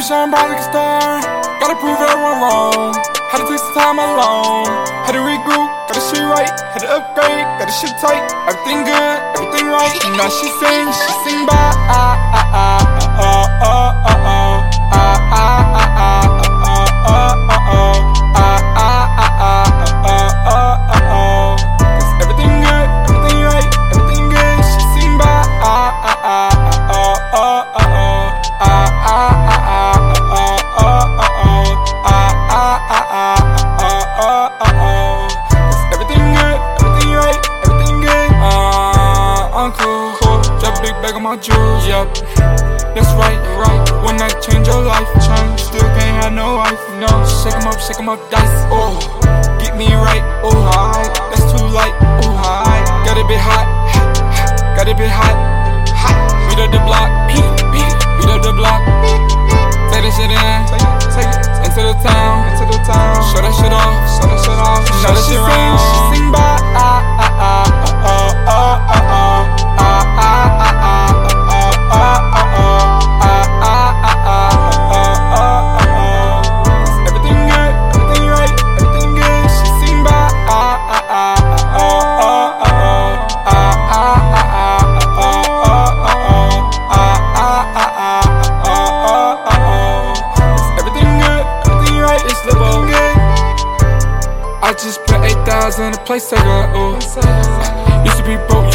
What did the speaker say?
I'ma shine bright like a star. Gotta prove everyone wrong. Had to take some time alone. Had to regroup, got the shit right. Had to upgrade, got the shit tight. Everything good, everything right. Now she sings, she sing by. Of my jewels, yep. That's right, right. When I change your life, change. Still can't have no wife, no. Shake 'em up, shake 'em up, dice. Oh, get me right, oh, high. That's too light, oh, high. Gotta be hot, gotta be hot, hot. Beat up the block, beat, beat, beat up the block. I just put 8,000 a place taker, oh. Used to be broke,